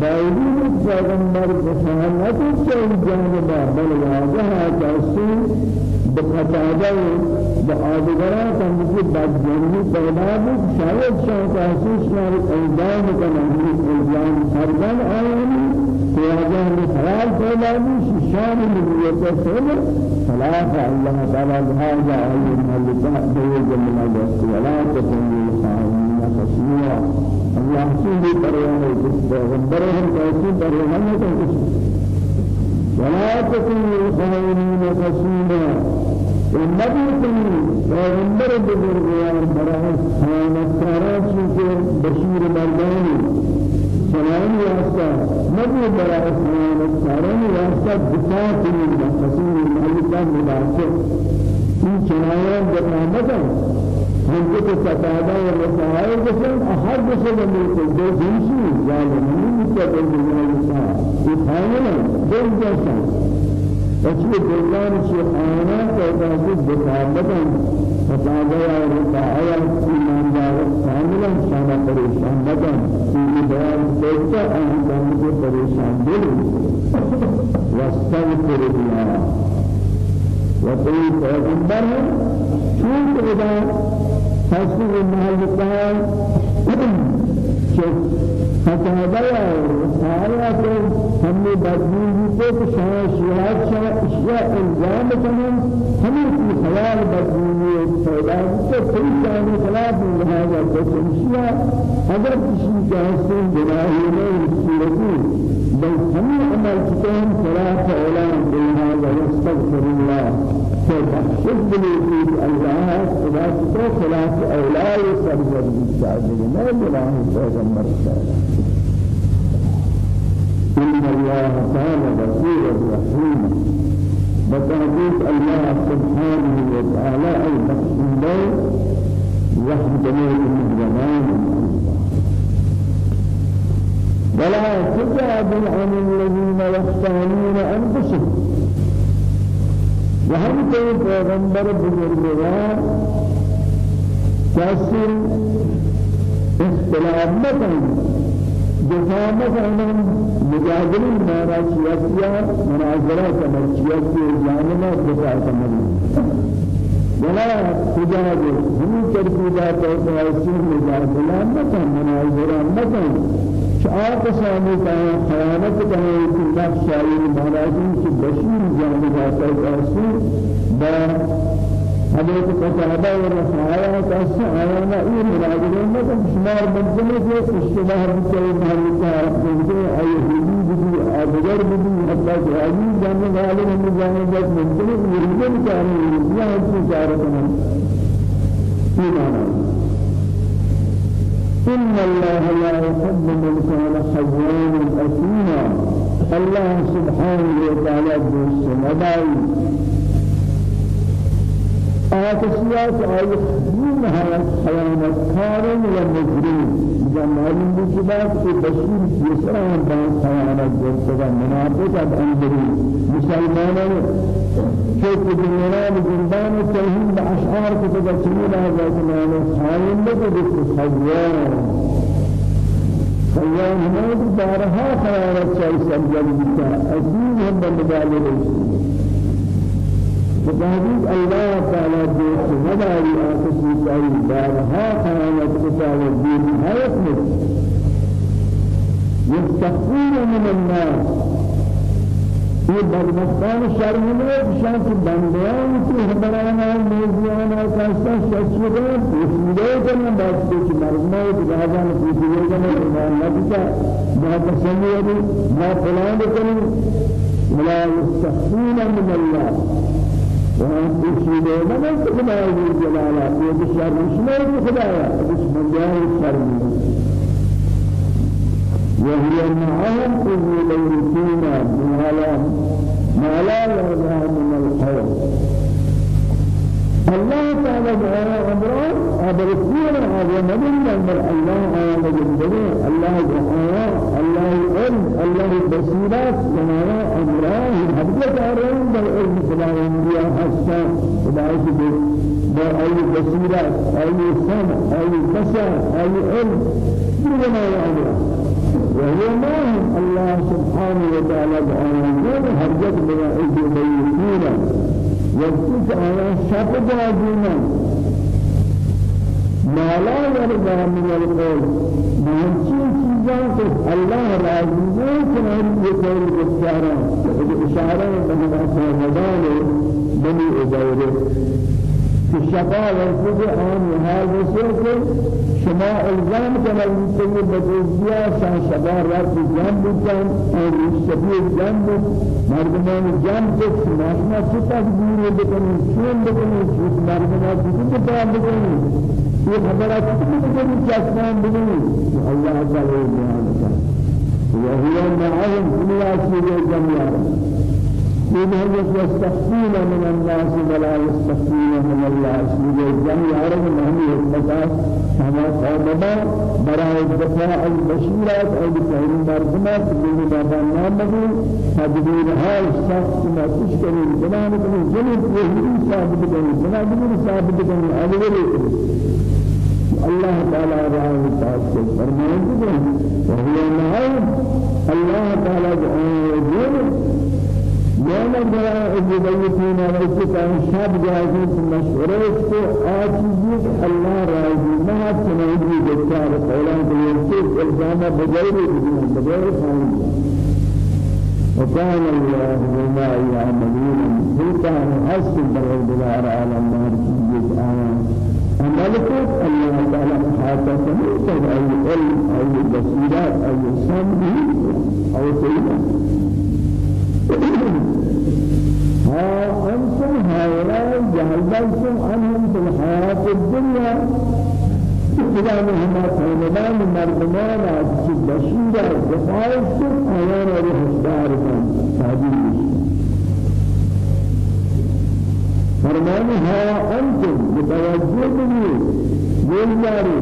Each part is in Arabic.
باوجود پیغمبر بشانت چه جانبا بل واجه کسی بقطعه بآدگران کمی بدجنی پیدا بود شاید شان کسی شان ایجاد کنند ایجاد هرگان آیانی واجه خیال پیدا بود شان نبوت سر خلاف الله تعالی هذا علم الله بيد من الجسد ولا تكن للخائنين خصيا الله سيدي بريان پیغمبر ہم کیسی بريان ہے تو ولا تكن الخائنين خصيما النبي كني پیغمبر بزرگوار برای خیانتکاران چیزے بشیر مردانی سلام واسطہ نبی برای خیانتکاران واسطہ دفاع کنی خصیم مالکہ مباشر این چنایان دفاع ممكن تتابع الرسائل بسن أحد بسن ممكن دو جنسي ظالمين مستقل بالله في خانة دو جنسا فشي دلان شيخانا كذا بتابعا تتابع الرسائل في منظر كاملا شانا پریشان بدن. في بیان دیتا ان کامل پریشان دل واستغفر الله وقيل پیغمبر شو كذا حسب المهلكان ہم نے بدلین کو کہ شاہ شیعات شاہ اشیاء الزام کنن ہمیں کی خیال بدلین پیدا تو کوئی جانے خلاف لہذا تو اشیاء اگر کسی کا حسن جناہی میں صورتی بل همي عمل كتاب صلاة أولان بها ويستغفر فبخشد بلي الله إذا كتاب صلاة أولان يستغفر بالشعبين ما پیغمبر إن الله تعالى بصير رحيم بتعبيد الله سبحانه وتعالى البخشين رحمة الله المهربان ولا تجادل عن الذين يختانون أنفسهم. وهم كي پیغمبر بزرگوار كسر اختلاف مكان دفاع مكان مجادل مارا شياسيا مناظرة كمر شياسي جانما دفاع كمر ولا تجادل هم تركيبات وتواسير مجادلة مكان مناظرة مكان شعار سامي كان خيانة كان في نفس شاعر مهاراجين في بشير جانب آتا الأسير با حضرت قتادة ورفايا كأس آيانا إيه مراجعين ما كان شمار منزل في اشتباه بكل مهلك عرفته أي هدي بدي أبجر بدي حتى جاهي جانب غالب من جانب منزل يريدون كانوا يريدون كانوا في معنى إن الله لا يحب من كان خزانا أثيما. الله سبحانه وتعالى دوست مدعي آتسيات آية خزينها خيانة كارن ومجرين إذا معلوم بكبات في بشير يسرع بان خيانة جرسة منافقة أنبري مسلمانان كيف بالنيران جندان التوحيد بأشعار كتب سمينا ذات معنى خائن لك خيان خيان هناك دارها خيانة شيء سجل بك أدين هم بمدالة فتحديد الله تعالى جيش مداري آتشي كأي دارها خيانة كتاب الدين حيث يستخفون من الناس۔ یہ بدبختان شرم میں شان کی بندیاں کی موزیان اور کاستا ششودا پوچھنے کرنا بات کو کہ مرنا ہے راجا نے فلان کریں ولا يستخفون من الله وأن تشهدوا من خدای جلالة. یہ شرم شمار خدایا اس بندیاں شرم وهي معهم إذ يبيتون ما لا ما لا يرضى من القول الله تعالى جعل أمرا أبرسين هذا من الله جندري الله جعل الله علم الله بصيرات جمالا أمرا حدث أرون بالعلم فلا ينبيا حسا فلا يجب أي بصيرة أي سمع أي بصر أي علم. بما يعلم وهو ما الله سبحانه وتعالى بأنه هرجت بما إجي بيتنا وقت أنا شفت عظيما ما لا يرضى من القول من چیزاں کو اللہ راضی ہے کہ ہم یہ قول بچارا اشارہ سمجھان بنی ادارے کہ شفا ورسد آن حال رسول شما الزام کنید که بدوزیا شان شفا رات جنب بکن اور شفیع جنب مردمان جنب کو شما شما چه تقدیر بکنید؟ چون بکنید؟ چون مردمان چه بکنید؟ یہ خبرات کتنی کتنی چاسمان بنی اللہ تعالی بیان کرتا وهو معهم دنیا سے جميعا من هذا يستخفون من الناس ولا يستخفون من الله سبحانه جميع عرب مهمي المساس كما قادما براء الدفاع البشيرات أو بتهير المرزمات من بابا نامه تدبير هاي الشخص ما تشكري بنام كل جنب يهدي ثابت بني بنام ثابت بني أولي الله تعالى رعاه تعالى فرمان وهو معهم الله تعالى يقول يوم جاء البيتين ويسكن شاب جاهزين مشورة آتيجي الله راضي ما تنادي بكار قولان بيرسل الزامة بغير بدون بغير خالد وكان الله بما يعملون سلطان بالعبد على النار في آيات عملكم الله تعالى حتى سمعت أي علم أي بصيرات أي سمع أو سيدة ها أنتم هؤلاء جهلتم عنهم في الحياة الدنيا إذا مهما فهمدان مردمان عجز بشيرة دفاعكم أيانا بحسداركم هذه فرمانه ها أنتم متوجه بني. يلجاري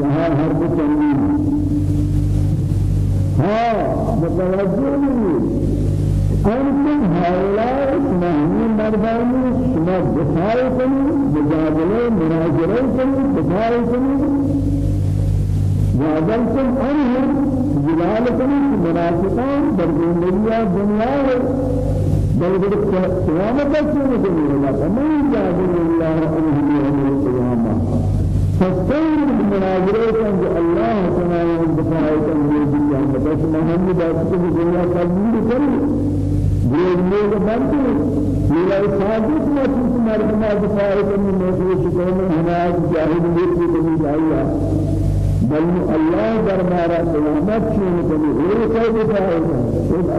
لها هرب تنين ها متوجه بني. أنتم هؤلاء مهمي مرداني شما دفاع کنی مجادله مناظره کنی دفاع کنی وعدلتم عنهم جلال کنی منافقان در دنیا دنیا بل قيامة تسمى الله فمن جاهد الله عنه يوم القيامة فاستير بالمناظرات عند الله تعالى الدفاعات عن القيامة محمد أسكت الدنيا قبول كريم دين لوگ بنتے میرا صادق نہ چیز مردما دفاع کرنے شکر میں ہمارا جاہد لیتی کبھی جائیا بل الله دربارا قیامت چون کنی؟ وہ کوئی دفاع ہے.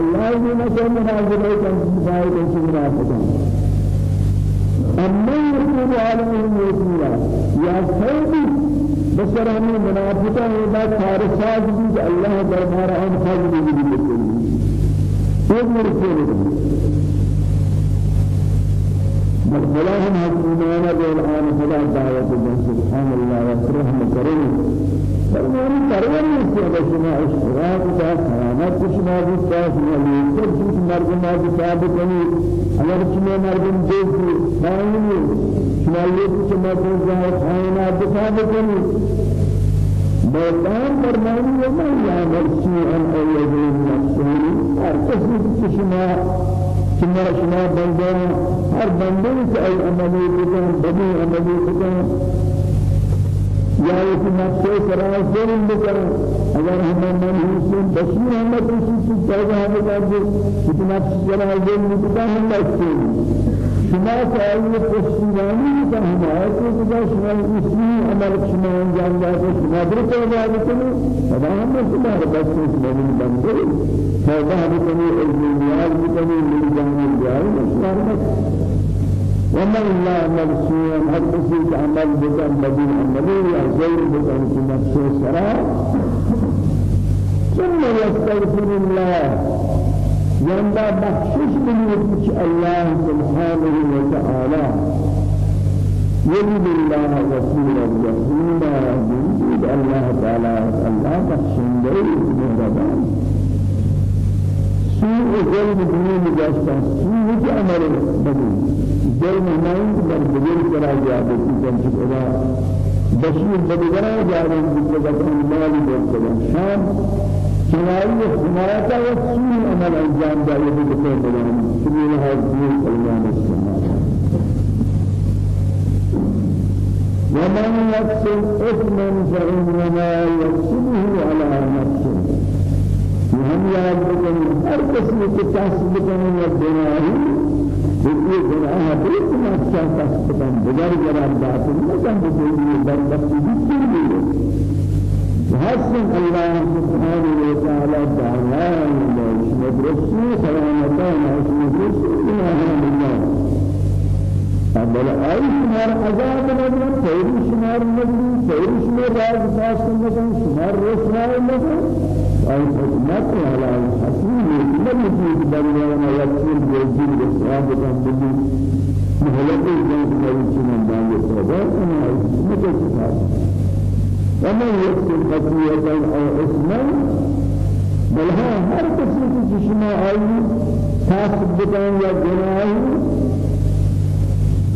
اللہ نے نہ کوئی مناظرہ کا دفاع کا سنا پتا اما يكون عالم يسيرا يا سيدي بسر ہمیں منافقہ ہے بات خارساز بھی اللہ دربارا ہم خاص بھی بھی ایک میرے سے بل فلا هم حكمنا بالآن فلا دعوة سبحان الله وفرحم كريم فرمان کریم نیست که شما اشتراک تا کرامت شما بیستا شما لیکر چیز مردم آدی ثابت کنید اگر شما مردم دیدی خائنی شما لیکر شما تنزای خائنات ثابت کنید بلان فرمانی ومن يعمل شيئا أو يظلم نفسه هر کسی که شما شما شما بنده هر بنده که ای عملی بکن بدی عملی بکن یا ایک نفس سراغ ظلم بکر اگر ہمیں منحوسن بشیر ہمیں کسی چیز پیدا ہمیں کر دے کہ نفس سراغ ظلم بکر ہم لگتے شما سائل پشتیرانی کا حمایت کو شما اسی عمل شما انجام داتے شما در عبادت کرو خدا ہم شما بس شما بن گئے توبہ بکنی علم نیاز بکنی من جان جائے شما ومن لا سوءا هل أسيك عمل بكم بدين عملي؟ يا غير بكم في نفسه سراء ثم يستغفر الله. ينبع بخشش يتش الله سبحانه وتعالى. يجد الله رسولا رحيما. يجد الله تعالى الله بخشن لي مهربان سوء ظلم دنيا مجاشتا سوء عمل بدين جل مهمان در بزرگ بدگرا جابه كان شكرا بشير بدگرا جابه كان مالي بدگرا شام شمالي حماية وسوء عمل انجام دائما بكل بلان سبيل هذه الأيام السماء ومن يكسب إثما فإنما يكسبه على نفسه وهم يعد بكم هر قسم كتاسب بكم الدنيا یہ گناہ بہت نقصا کسبتن بگر جراب باطل نکن بکلی بربختی بکلی حسن الله سبحانه وتعالى دعوان مدرسي خيانتان مدرسي إله الله بل أي شمار عذاب نبي خير شمار نبي خير شمار راز خاص نبي شمار رسول نبي أي حكمت على الحكيم لم يجد بلغنا يكفر بيجي بسواب تنبلي مهلك الجنس خير شمار دعوة صدق أنا مكتب ومن يكسب خطيئة أو إثما بل ها هر قسم کی شما آئی کاسب بکن یا گناہی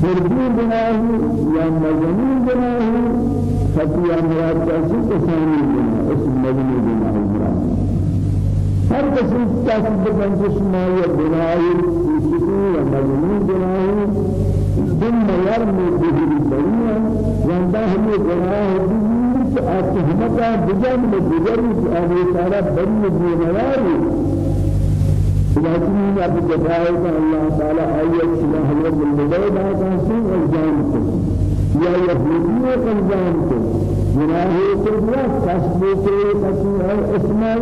فردی گناہی یا مجنون گناہی خطیئہ مراد کسی کسانی ہر قسم کاسب بکن کی شما یا گناہی کسی یا مجنون گناہی ثم يرمي به البريئا وانده گناہ اتهمتا بجانب بجانب أبي تعالى بني بنواري لكن أبو جبائك الله تعالى آيات سنة حضرت المدعي بعد حسين الجانب يا يهودية الجانب جناهي كربلا كسبه كسبه اسماء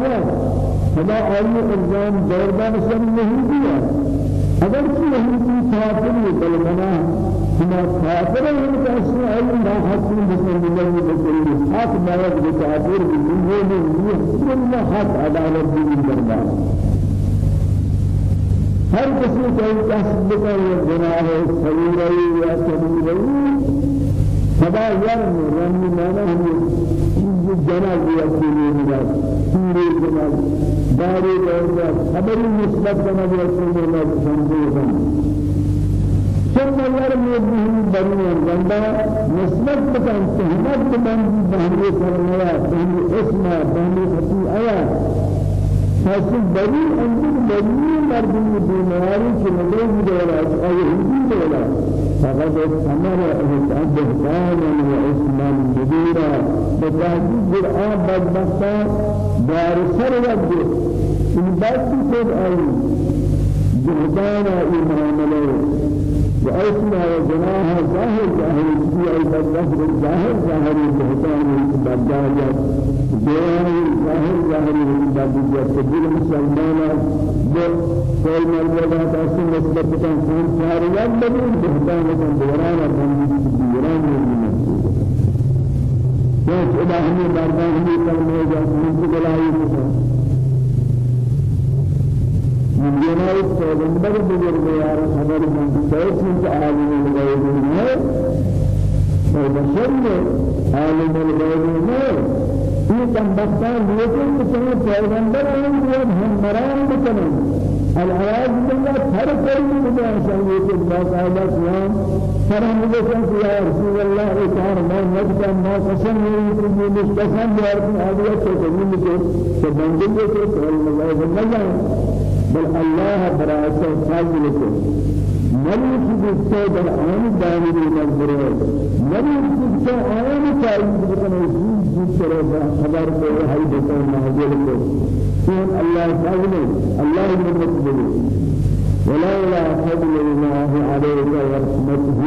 فلا آية الجانب دردان سن يهودية اگر کہ یہودی کافر ہے بلکہ ما كافر من كاسر علم ما حكم بسم الله بسم حق ما يقدر كافر بالدنيا من يحكم ما حق من دربار هر قسم کا کسب کا گناہ ہے صغیرہ یا کبیرہ سدا یرم رمی مانا ہم چیز جناب یا سینے ملا سورے جناب دارے دورہ خبری نسبت جناب یا سینے ملا سمجھے ثم يرمي به بريا غندا نسبت بكان تهمت بكان بهري فرمایا بهري اسمه بهري خطي فاسد بری انجل بری مردم بیماری که نگاه دارد آیا هندی دارد. فقط ثمر بهتان و اسمان قرآن بدبختا دار سر وقت این بات خود آئی جهدان ایمان علیه وأسمع وجناها ظاهر ظاهر في أي بدلة ظاهر ظاهر البهتان والبداية ديان ظاهر ظاهر البداية تبديل مسلمان بقول مرمى تاسم نسبة كان فارغ بدون بهتان وكان دوران بندي دوران من إذا هم بردان هم كلمة جاءت من كلاهي من جناي پیغمبر بزرگوار خبر من سيد عالم الغيب ہے اور بشر عالم الغيب ہے یہ کم بختان لیکن کہ پیغمبر وہ ہم مرام بکنن. العیاذ بالله ہر کوئی مجھے چاہیے کہ باقاعدہ قیام فرم بکن کہ یا رسول اللہ اطار ما نجد ما قسم یہ مستقیم کہ آدیا کو زمین کے کہ بندے کے کہ اللہ اللہ بل الله برأس فضلك ملك بسته در آن داني مزبره ملك بسته آن تایید بکنه زود زود سره خبر به هاي بکنه نازل کو این الله فضل الله من ولولا فضل الله عليك ورحمته.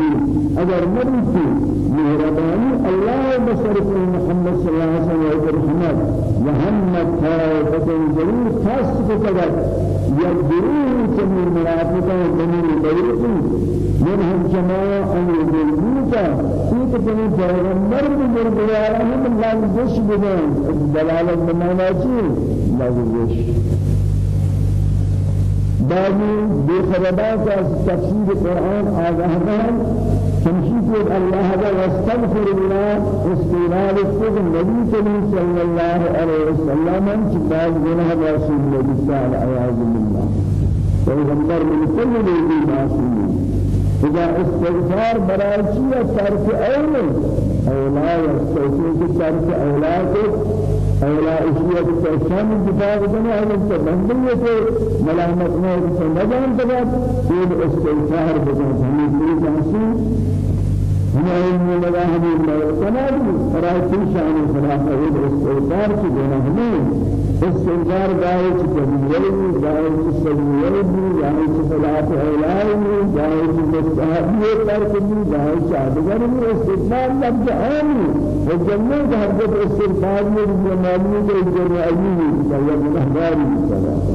اگر مريتي مهرباني الله بصرف محمد صلى الله عليه وسلم وهمت طائفة جرير خاص كتبت يقدرون كمي مرافقة وكمي بيرقي منهم جماعة أن يدلوك إيك كمي پیغمبر بزرگوارا هم الله جش بدن دلالة بمعنى چی؟ لازم بعضی بخربات از تفسیر قرآن آگاهان تمشيك الله هذا واستغفر الله استغفار السجن النبي صلى الله عليه وسلم كتاب جناه رسول الله صلى الله عليه وسلم پیغمبر من كل ذي معصوم إذا استغفار براجية ترك أولى أولا يستغفر ترك أولاد أولا إشياء تشام الدفاع بنا هذا تبندية ملامت نور سمجان تبات يد استغفار بنا هم كل جانسين هنا من مذاهب المعتمد رايتي شان خلافة يد استغفار كبنا همين استنجار جائے چکبیری جائے چسلیری جائے چسلات اولائنی جائے چسحبی ترکنی جائے چادگرنی استقبال لفظ آنی وجنہ جہدت استقبال میں جمالی کے جرعیی جائے گناہداری صلاة.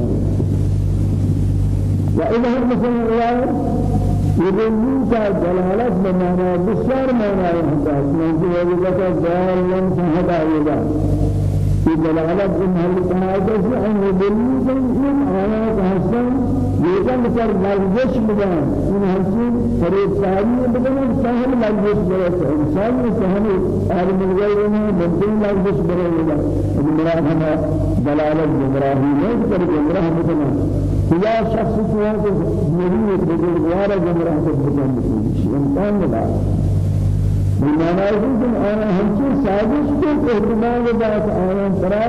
وإذا مثلا رواية يقولون كجلالة بمعنى بشار معنى يحدث من ذلك ضالا فهدى إلى في دلالة إن تناجس أن يبلغ من آيات حسن يجب مثل ملجش بدان إن حسن فريد ساري بدان سهل ملجش بدان إنسان سهل عالم الغيرنا ممكن ملجش بدان مراد هنا دلالة جمراهية كر جمراه بدان كلا شخص كوا مريض بدان دوارا جمراه بدان إمكان بدان بمعنى آن أنا همچه سازش کو احتمال بات آیا ترا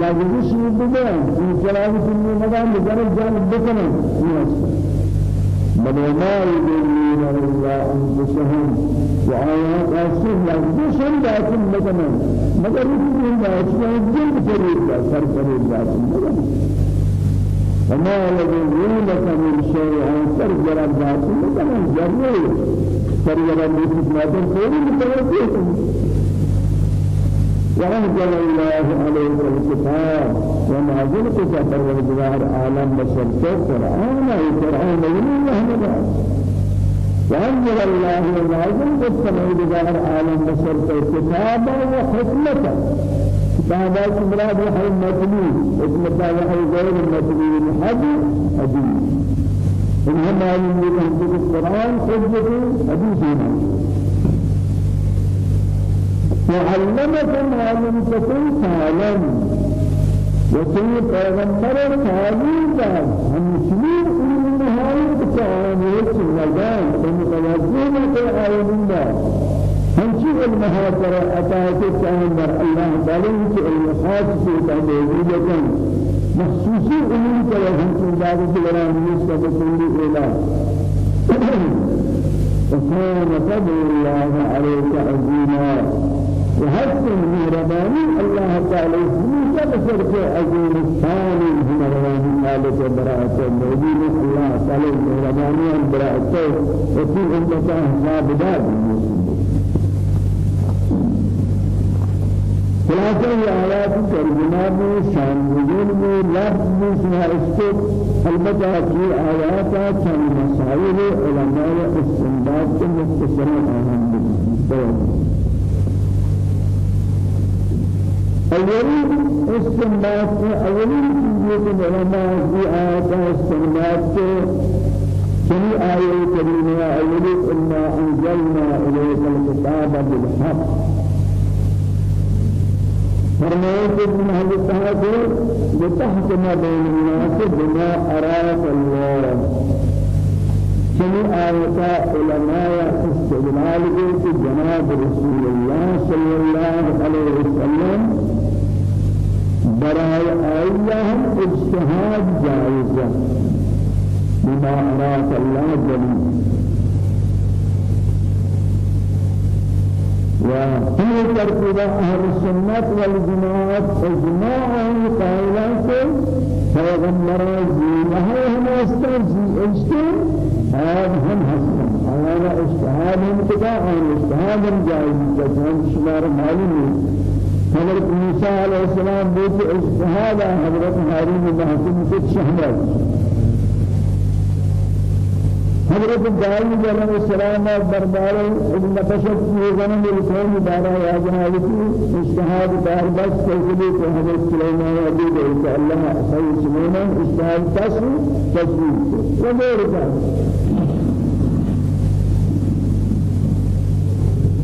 یا جوش بدن این کلام کنی مدام مجرد جان بکنه. بلما يدلون إلا أنفسهم وآيات أسف لأنفسهم لكن مثلا مگر يدلون أسفهم جلد فريد لا سر فريد لا وما يدلونك من شيء عن سر جرد ذات مثلا جرد سريرا بيت ماتن كل متوجه وأنزل الله عليك الكتاب. وما زلت سفر الجوار عالم بشرت قرآن القرآن من الله وأنزل الله ونازل بالسمع الجوار عالم بشرت كتابا وحكمة. كتابا مراد وحي مطلوب حكمة وحي غير مطلوب حديث. حديث إنها معلوم لك القرآن حجة حديثنا وعلمك ما لم تكن تعلم وسيد پیغمبر تعلیم داد همچنین علم نهایت کامل مدان متوجه نکر عالم داد همچنین علم ها پر عطایت پیغمبر الله علم مخصوصی امور کا ہم انداز سے بنا نیس کا کلی اعلا وكان فضل الله عليك عظيما. وحسن مهرباني الله تعالى سميك بسرك عظيم الثاني مهرباني مالك براءته موجود الله تعالى مهرباني براءته وفي امته حساب داد خلاصہ یہ آیات ترجمہ میں نزول میں لفظ میں سنا اس البتہ کی آیات چند مسائل علماء استنباط کے مختصر اہم اولی استنباط میں اولی چیزیں کہ علماء کی آیات استنباط کے سنی آیے کریمہ اولی انا انزلنا الیک الکتاب بالحق. فرمائے کہ محل تحت لتحكم بين الناس بما أراك الله سمي آيات علماء استدلال في جناب رسول الله صلى الله عليه وسلم براء آية اجتهاد جائزة بما أراك الله جميل وهي ترتيب أهل السنة والجماعة إجماعا قائلا فيغمر زينه هم استرزي أجتهاد هم حسن هذا اجتهاد انتقاء اجتهاد جائز كان شمار معلوم حضرت موسى عليه السلام بيت اجتهاد حضرت هارون بن حسن شهر. حضرت داؤد علیہ السلام دربار بشر کی زمین رسول بارہ یا جنابی اجتہاد دار بس فیصلے کو حضرت سلیمان ابی کہ اللہ صحیح سلیمان اجتہاد بس تصویر وغير ذلك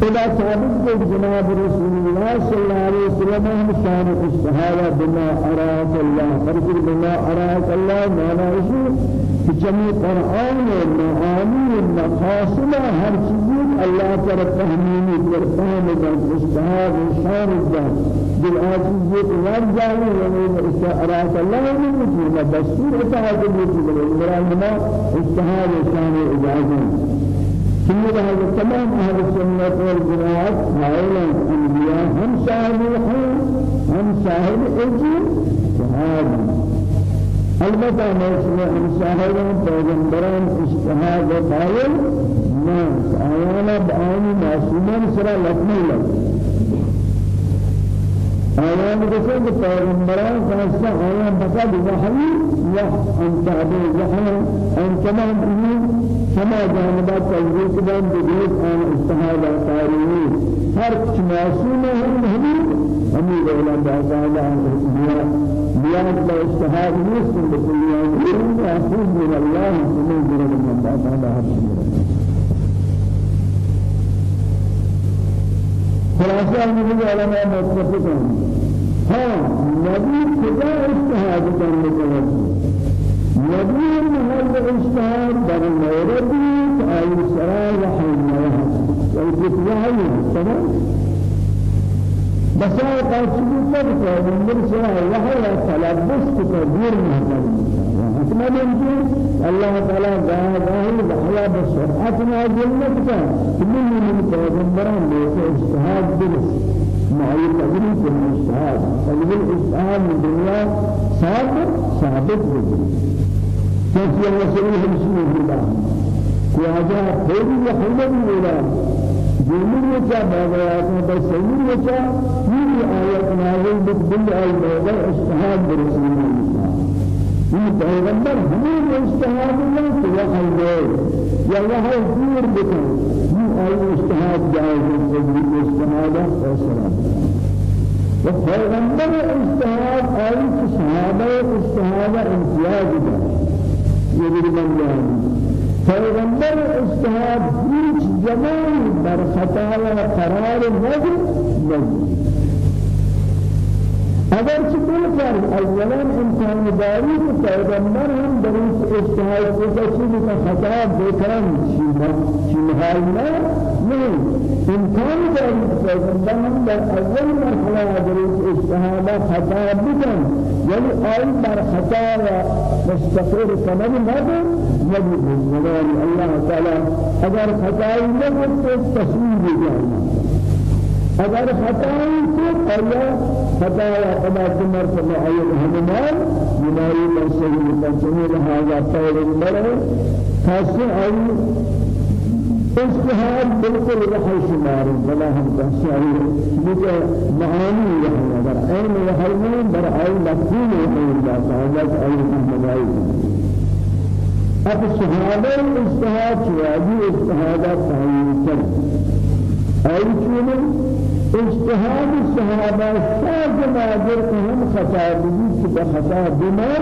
إذا ثابت جناب رسول الله صلى الله عليه وسلم شان اجتهاد بما أراك الله فرق بما أراك الله ما لا جميع قرآن معاني مقاصد هر چیز الله تعالی فهمینی در فهم دن استحاب شان دن دل عاجز ور جانے یعنی استعارات الله دستور اطاعت کی بلے مراد ما استحاب شان اجازت. سنة هذا تمام أهل السنة والجماعة هؤلاء الأنبياء هم صاحب الحق هم الأجر وهذا البته مسئله انسانان پیغمبران اجتهاد قائل ما آیانا بآنی معصومان سرا لکمی لگ آیان کسی کہ پیغمبران خاصة آیان فقط وحی یا انتعب وحی انتمام انہی سما جانبات تجریب کدام بجیب آن اجتهاد قائلین ہر معصوم ہم ہمیں ہمیں دولان باقاعدہ بيان لا اجتهاد مسلم بكل يوم يأخذ من الله سمين جرد من بعد هذا خلاصة من العلماء متفقون ها نبي كذا اجتهاد كان متوجه نبي محل اجتهاد در مورد أي سراء وحي الله ويفتوحي تمام؟ بسائر قاسمی تب کو من سرا وحی تلبس تدبیر محمد حکمت انجی اللہ تعالی جاہ جاہی وحی بسرعت نازل نکتا من پیغمبران لیتے اجتہاد درس معی تدریس الاجتہاد تدبیر اجتہاد من دنیا ثابت ثابت بکن اللہ سریح رسول اللہ کہ آجا پھیلی وحی بھی جمهور يجا باغيات بس سمير يجا يجي آيات نازل بكل آية بابا اجتهاد برسول الله. یہ پیغمبر؟ ہمیں اجتہاد نہیں تو وحی دے یا وحی دور بکن. یہ آئی اجتہاد جائز ہے اجتہاد فیصلہ و پیغمبر اجتہاد آئی صحابہ اجتہاد امتیاز یہ بھی من جائے پیغمبر اجتهاد هیچ جمعی بر خطا و قرار نگی نگی اگر چطور کرد اولا امکان داری که پیغمبر هم در این اجتهاد کسی که خطا بکنن چی محال نه نه. امکان داری که پیغمبر هم در اول مرحله در این اجتهاد خطا بکن یعنی آئی بر خطا و مستقر کنن نبود. نبود جلال الله تعالی اگر خطایی نبود تو تصمیم بگیرد اگر خطایی تو آیا خطا یا خدا سے آیا ہمار بیماری پر سے پنچمی لہذا پیغمبر خاص آئی اجتهاد بالکل وحی شمار ولا هم تشعر مجھے معانی وحی اگر عین وحی میں بر آئی مفهوم وحی اللہ تعالی کی مدعی اب صحابہ اجتهاد شوادی اجتهادات تعین کر آئی چونیں اجتهاد الصحابة شاذ نادر هم خطا بجيس بخطا بما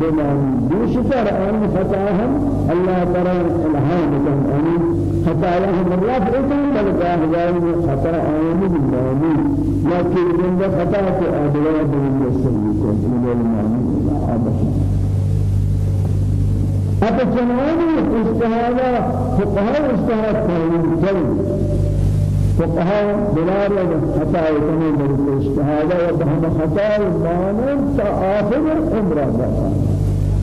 بما بشكر أن خطاهم. الله تعالى الهام كان أن خطاهم الله إذن بل كان خطا أن بالمعنى لكن من خطا أدوار من السنة من المعنى الله أتجناني اجتهاد فقهاء اجتهاد كانوا فقهاء بلار خطا يتمي من الاجتهاد وبهم خطا المعنى آخر عمره بقى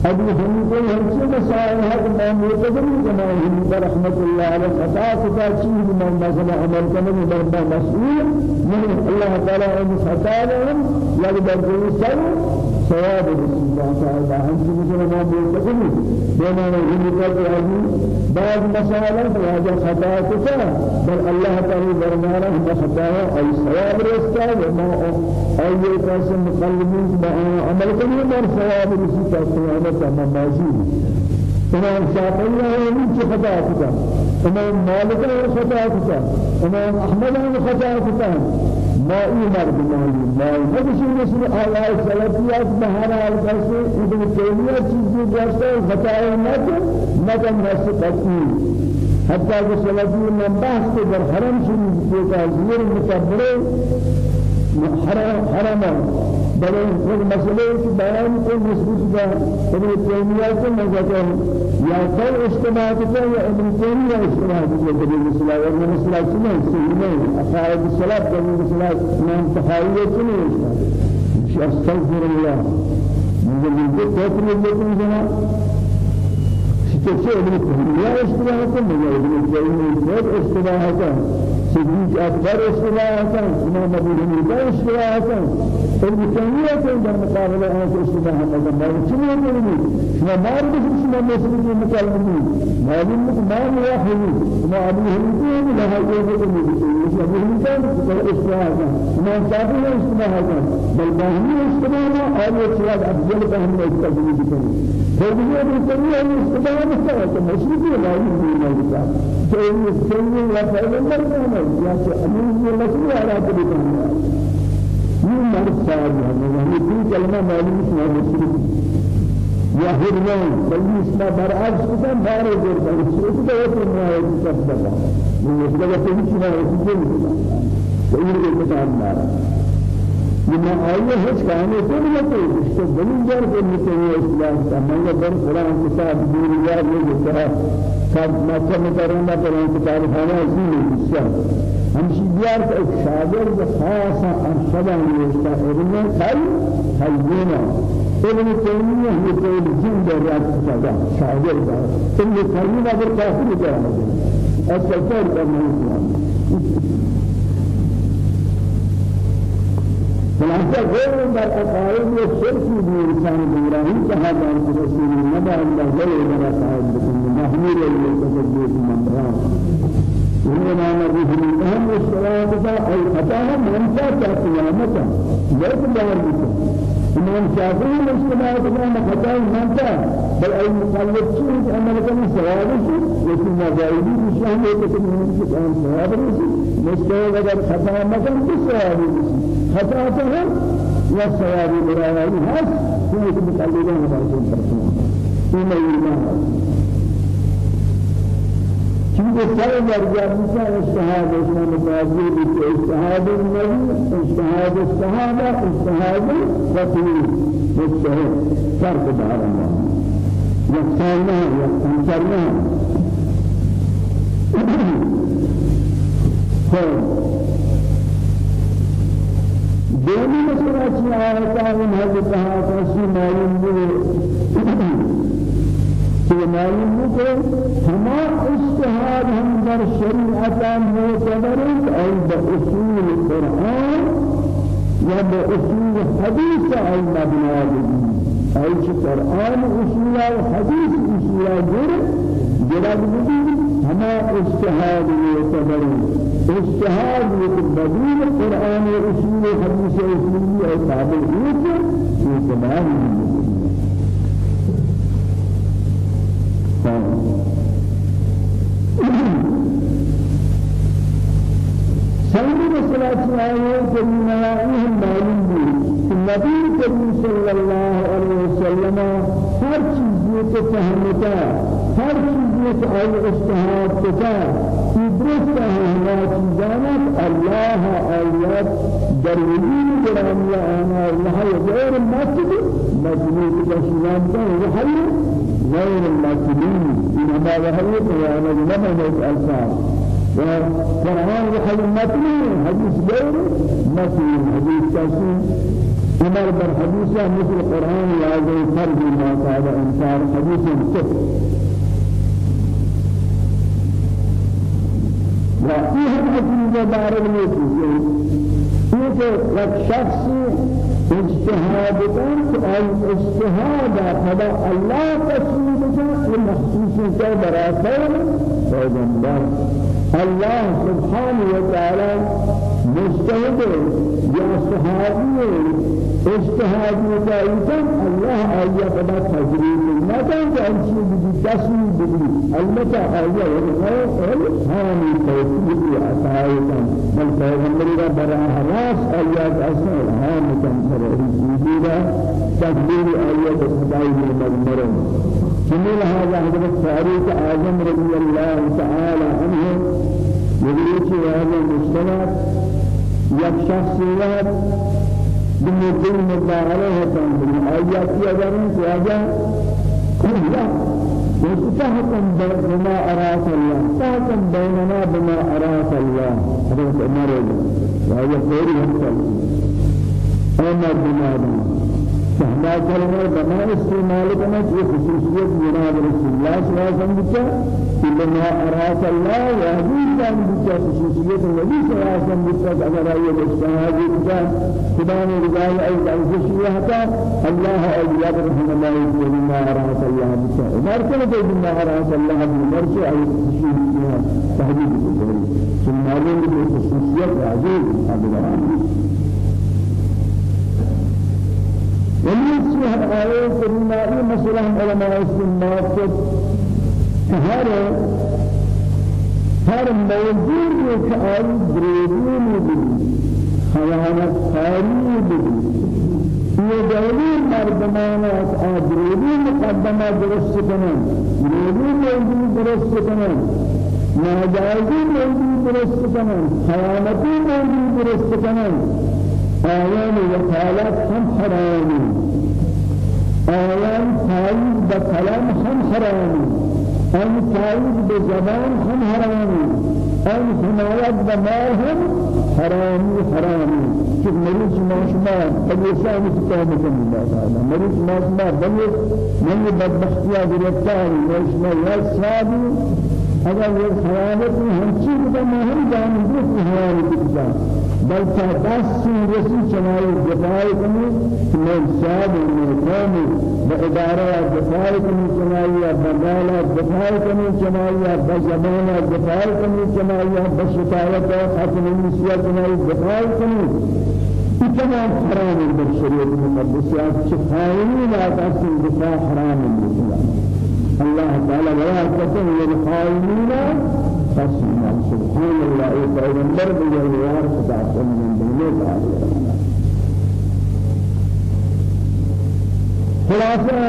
حنيفة يحسن مسائل هذا ما معتبر كما حنيفة رحمة الله عليه خطا خطا من مثلا عمل كما من مسؤول من الله تعالى أن خطا لهم يقدر يسوي ثواب رسول الله تعالى. أنت مثل ما بيقول بما يقول هذه بعض مسائل فهذا خطأ كذا بل الله تعالى برمانا هم خطأ أي ثواب رسول وما أي قسم مقلمين ما عمل كل ما ثواب رسول الله تعالى ما ماجي امام شافعی نے چه خطا کیا امام مالک نے خطا کیا امام احمد نے خطا کیا ما مرد مالی ما نبشی مثل آیات سلفیات بہارا الکسی ابن تیمیہ چیزی جیسے خطائی نکن نکن رس قطعی. حتی کہ سلفی من بحث در حرم شریف کے تازیر مکبرے حرام حرام بل ایک مسئلے کی بیان کو نسبت کا ابن تیمیہ سے مذکر یا کل اجتماع کا یا ابن تیمیہ اجتماع کا ابن مسئلہ اور مسئلہ سنے سنے اقائد الصلاة ابن مسئلہ نام تحاویہ سنے استغفر الله من ذلك تقول لكم جناب شتى ابن تيمية اجتماع كم ابن تيمية اجتماع صديق أكبر استواء إمام أبو حنيفة استواء تيمية در مقابلة أن استواء هذا ما شنو يقولون ما مار بس شنو مسلم مكلمين ما بينك ما واحد ما أبو حنيفة لا هذا يقول أبو حنيفة استواء ما شافعي استواء بل باهمي استواء أو استواء أفضل باهمي استواء فبيه ابن تيمية استواء مستوى مسلم لا يقولون هذا تيمية لا فعل یا کہ امین یہ مسئلہ على کرنا یہ مرد صاحب یعنی کوئی کلمہ معلوم ہے مسلم یا ہرمان بلکہ اس کا برعکس کتا بارے دور پر اس کو ایک نیا ہے سب بتا یہ اس کا کوئی چیز نہیں ہے تو یہ کتاب مارا لما آية هيك كانوا كل يوم يشتغلون جار كل يوم إسلام تمام بر قرآن كتاب دين جار يجتهد سب مکه مکرمه پر انتقال خانه ازمی بسیار همشی بیار که ایک شاگرد خاصا ارشدا نیستا علم خی خیلینا علم تیمیه یہ کوئی جن در رات کتا شاگرد علم خیلینا پر کافر جانا اصل کار کرنا اسلام خلاصہ غیر در عقائد و شرک بھی انسان گمراہی کہا جان رسول نبا اللہ غیر در عقائد بکن محمول التصدیق ممران إنما نبيه من أهم الصلاة أي خطاها منفى قيامتا لا تبار بك إمام شافعي الاجتماع كما خطاها منفى بل أي مخلف شيء عمل كان سواب شيء لكن ما جايبي بشأن يكتب من كان سواب شيء مستوى أگر خطا مكان بسواب شيء خطاته یا ثوابی برای هست. که متعلقان باشد این ایمان چونکه سر درجه میشه اجتهاد اسلام متوجه بیشه اجتهاد النبی اجتهاد الصحابه اجتهاد رسول مجتهد فرق دارم. یکسان نه یکسان نه. دومی مسئلہ چی آیتا ان حضرت حاصل معلوم کہ ہو کہ ہما اجتہاد ہم در شریعت معتبر ہے بأصول القرآن یا بأصول حدیث ای مبنا ای قرآن أصول حدیث أصول گر جرد بھی ہما اجتہاد معتبر اجتهاد بدون القرآن أصول حدیث اصولی اور قابل ایک یہ تمام سنگ مسئلہ آئے کریمہ یہ معلوم نبی کریم صلی اللہ علیہ وسلم ہر چیز کو فهمتا ہر چیز کو آئے اجتہاد کتا درست ہے چیزانت اللہ آیات آنا اللہ غیر مسجد مجموع کشیان کا وحی غیر المسجدین انما لمن الالفاظ وقرآن بخير متنين حديث غير متنين حديث كاسين عمر بن مثل مثل قرآن يعزي فرد ما صعب انصار حديث كفر وفيه حديث مبارك نيسي كيف لك شخص اجتهاد كان أي اجتهاد فدا الله تسليم كان المخصوص كان براسه فإذا الله سبحانه وتعالى مجتهد يا صحابي اجتهاد متعيدا الله آية قد تجريد ما كان جانشي بدي تسمي بدي البته آية وغيره حامي توفيق عطايا بل پیغمبر را براه راس آيات أسماء هام تنصر وجودا تقدير آية خداي المجمرة جميل هذا حضرت فاروق أعظم رضي الله تعالى عنه. يقول هذا المجتمع یک شخصیت بمدل مدعاله هستند آیات کی اگر ان کو آجا وستحكم بما أراك الله تحكم بيننا بما أراك الله. حضرت عمر وهي خير يحصل أمر بما فهذا كلمة بما استعمال كما في خصوصية جناب رسول الله صلى الله عليه وسلم بما أراك الله وهذه كان بك خصوصية النبي صلى الله عليه وسلم أجر أي الاجتهاد كان خدام رجال أي الخصوصية حتى الله أولياء رحمه الله بما أراك الله بك ما كان بما أراك الله بمرجع أي خصوصية تهديد ثم هذه الخصوصية عزيز أبدا ومن آية كريمة مثلا علماء السنة هر هر موجود یک آیه دریدی بود خیانت کاری بود یہ دلیل مردمان آدریدی مقدمہ درست کنن دریدی موجود درست کنن ناجائزی موجود درست کنن خیانتی موجود درست کنن آيان وكالات هم حرامي آيان تايز بكلام هم حرامي أن تايز بزبان هم حرامي أن حمايات بمال هم حرامي حرامي شوف مريض ما شما بلسان كتاب الله تعالى مريض ما شما بل من بدبختيا گرفتاری ما شما یا سادی اگر یہ خیانت ہم چیز بنا ہم جانتے ہیں خیانت بل تدس رسی چنائی دفاع کنی من شاد من قوم بإدارة دفاع کنی چنائی بمالا دفاع کنی چنائی بزمان دفاع کنی چنائی بشتایت ختم النسیہ چنائی دفاع کنی. تمام حرام بالشريعة المقدسة شفاعي لا تحسن دفاع حرام بالإسلام الله تعالى ولا تكن للخائنين قسما سبحان الله پیغمبر بجوار خدا من بنت عليه خلاصة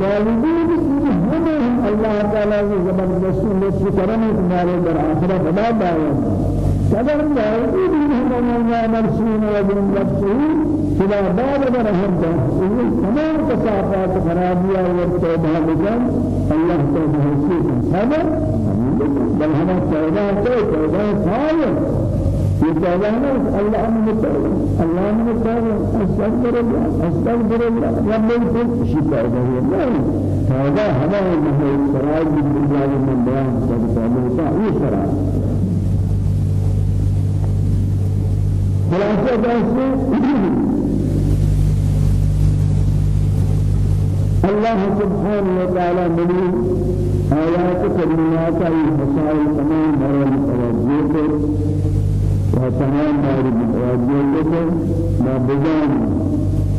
جالبين هم الله تعالى زبردست لطف کرم تمہارے در آخرت بدا باید قدر جالبين هم الله مرسول وجن نفسه. فلا باب برهم تمام كسافات خرابية والتوبة بجن الله تعالى هذا بل هذا توبة توبة صالح يتوبة الله من التوبة الله من التوبة. أستغفر الله أستغفر الله. رب الكل شيء توبة هي؟ لا. توبة هذا هو سراج بالله من بيان توبة هي سراج خلاصة. الله سبحانه وتعالى من آيات كلمات أي مسائل تمام مرة متوجه وتمام مرة متوجه ما بجان.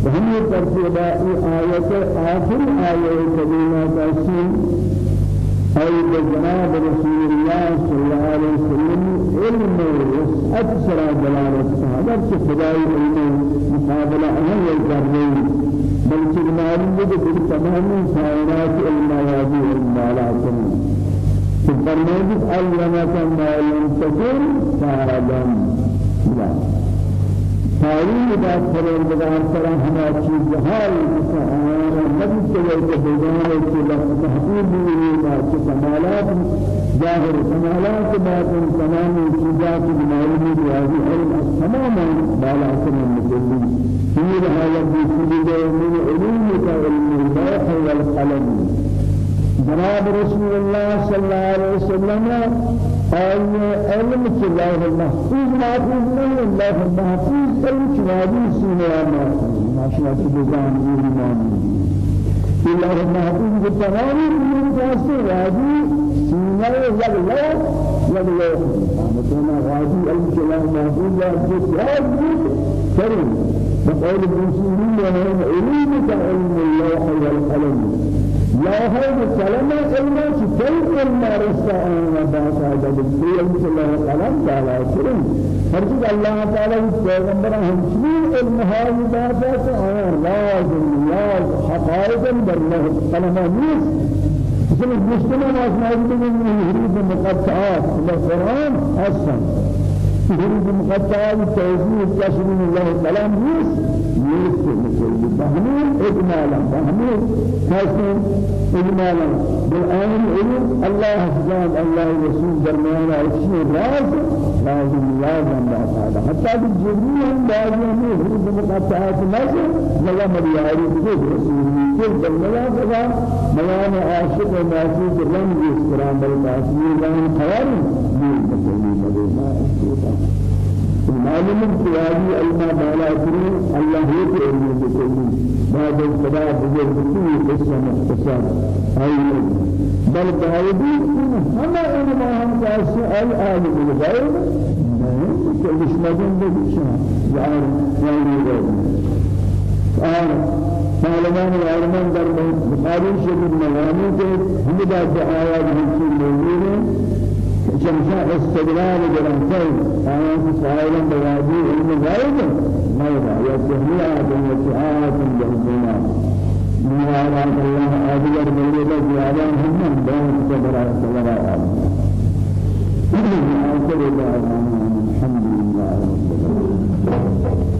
وهم ترتيب آيات آخر آية كلمات أسين أي بجناب رسول الله صلى الله عليه وسلم علم وسعت سرى جلالة هذا خداي علم مقابلة أهم الكريم بلکہ معلوم ہے کہ تمام کائنات علم وادی علم والا تو فرمائے علم ما لم تكن تعلم لا تعلیم بات پروردگار سره ہما چیز حال آیا نبی کے کہ بیان کے لفظ تحقیق بھی ما کہ کمالات ظاہر کمالات باطن تمام چیزات معلوم ہے علم تماما بالا سن مجدد في هذا الجسد من علومك علم اللوح والقلم جناب رسول الله صلى الله عليه وسلم علم في الله المحفوظ محفوظ نہیں الله المحفوظ علم شوادي سينيا محفوظ ما شاء الله بزام إيمان الله المحفوظ بالتمام من جاسي وادي سينيا يغلو يغلو مثلا علم الله محفوظ لا يجوز بقول المسلمين وهم علمك علم الله والقلم لا هذا الكلام علم كيف علم رسا أنا باس هذا بالسير مثل الله القلم تعالى كريم فرجع الله تعالى پیغمبر هم شيء علم هذا باسا أنا لازم لازم حقائق بالله القلم نيس. مثل المسلمين ما أسمعوا من الهريب المقطعات القرآن أصلا هند مقطع توزيع تشريع الله كلام يس يس مثل بهمين إجمالا بهمين كاسم إجمالا بالآن علم الله سبحانه الله رسول درمیان اشیاء راز لازم لازم هذا حتى بالجبريل لازم هند مقطعات نزل لما بجد رسول كل سبا ميان عاشق ومعشوق رمز استرام بالتعصير لهم خوارم من تسليم ما معلوم القيادي أيما بالا كري الله يكرم بكل بعد الصلاة بجر بكل قصة مختصر. أي بل باودي هما إنما هم كاسي آل الغير كل شمدين بكشان يعني يعني غير آه. طالبان العلمان در بخاری شدید موامی که همه در دعایات حسین موجود شمشا استدلال جرانسل آیات سائلا بوادی علم غائب ميدا يسهل آدم وسعات جهزنا موالاة الله آدگر مليلة جعلا هم بان صبر سبرا آدم. الحمد لله رب العالمين